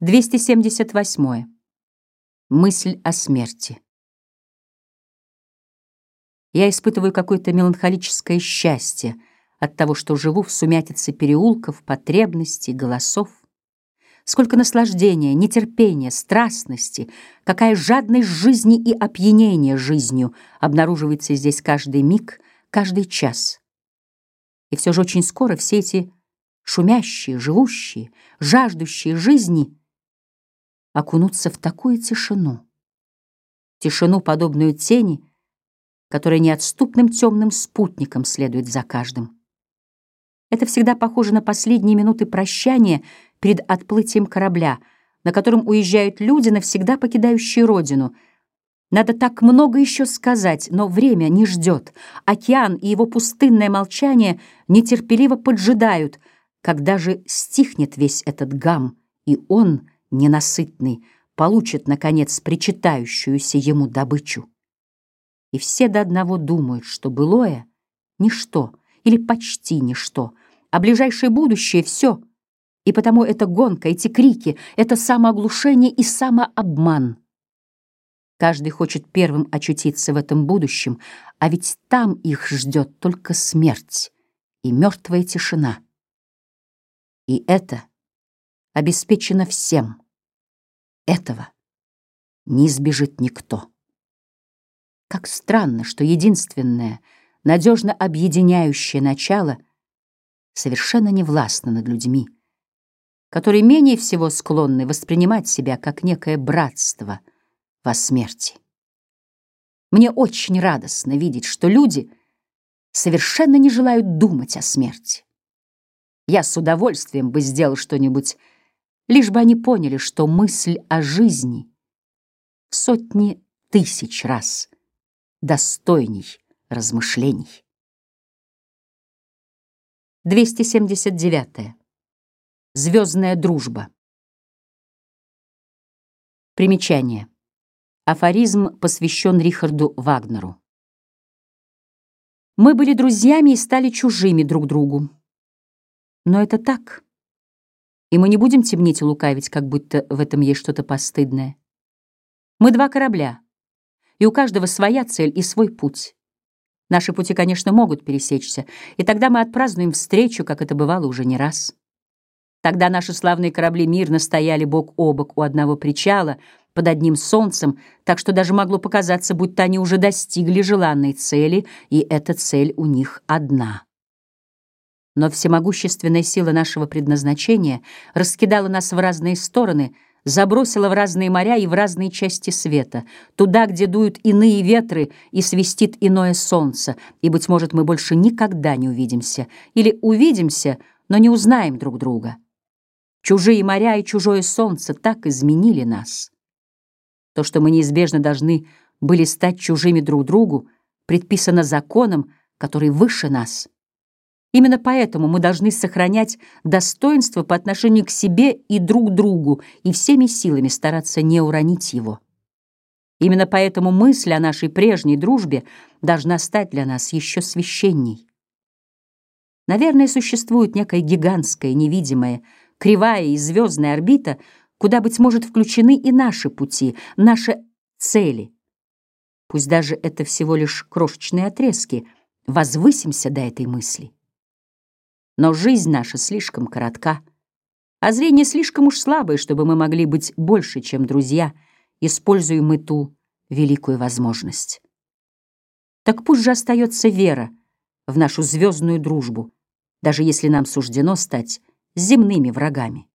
278. Мысль о смерти. Я испытываю какое-то меланхолическое счастье от того, что живу в сумятице переулков, потребностей, голосов. Сколько наслаждения, нетерпения, страстности, какая жадность жизни и опьянение жизнью обнаруживается здесь каждый миг, каждый час. И все же очень скоро все эти шумящие, живущие, жаждущие жизни окунуться в такую тишину, тишину, подобную тени, которая неотступным темным спутником следует за каждым. Это всегда похоже на последние минуты прощания перед отплытием корабля, на котором уезжают люди, навсегда покидающие родину. Надо так много еще сказать, но время не ждет. Океан и его пустынное молчание нетерпеливо поджидают, когда же стихнет весь этот гам, и он, ненасытный, получит, наконец, причитающуюся ему добычу. И все до одного думают, что былое — ничто или почти ничто, а ближайшее будущее — все — и потому эта гонка, эти крики, это самооглушение и самообман. Каждый хочет первым очутиться в этом будущем, а ведь там их ждет только смерть и мертвая тишина. И это обеспечено всем. Этого не избежит никто. Как странно, что единственное, надежно объединяющее начало совершенно не властно над людьми которые менее всего склонны воспринимать себя как некое братство во смерти. Мне очень радостно видеть, что люди совершенно не желают думать о смерти. Я с удовольствием бы сделал что-нибудь, лишь бы они поняли, что мысль о жизни в сотни тысяч раз достойней размышлений. 279. Звездная дружба. Примечание. Афоризм посвящен Рихарду Вагнеру. Мы были друзьями и стали чужими друг другу. Но это так. И мы не будем темнеть и лукавить, как будто в этом есть что-то постыдное. Мы два корабля, и у каждого своя цель и свой путь. Наши пути, конечно, могут пересечься, и тогда мы отпразднуем встречу, как это бывало уже не раз. Тогда наши славные корабли мирно стояли бок о бок у одного причала, под одним солнцем, так что даже могло показаться, будто они уже достигли желанной цели, и эта цель у них одна. Но всемогущественная сила нашего предназначения раскидала нас в разные стороны, забросила в разные моря и в разные части света, туда, где дуют иные ветры и свистит иное солнце, и, быть может, мы больше никогда не увидимся, или увидимся, но не узнаем друг друга. Чужие моря и чужое солнце так изменили нас. То, что мы неизбежно должны были стать чужими друг другу, предписано законом, который выше нас. Именно поэтому мы должны сохранять достоинство по отношению к себе и друг другу и всеми силами стараться не уронить его. Именно поэтому мысль о нашей прежней дружбе должна стать для нас еще священней. Наверное, существует некая гигантская, невидимая, кривая и звездная орбита, куда, быть может, включены и наши пути, наши цели. Пусть даже это всего лишь крошечные отрезки, возвысимся до этой мысли. Но жизнь наша слишком коротка, а зрение слишком уж слабое, чтобы мы могли быть больше, чем друзья, используем мы ту великую возможность. Так пусть же остается вера в нашу звездную дружбу, даже если нам суждено стать земными врагами.